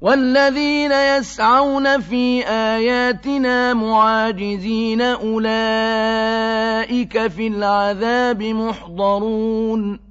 والذين يسعون في آياتنا معاجزين أولئك في العذاب محضرون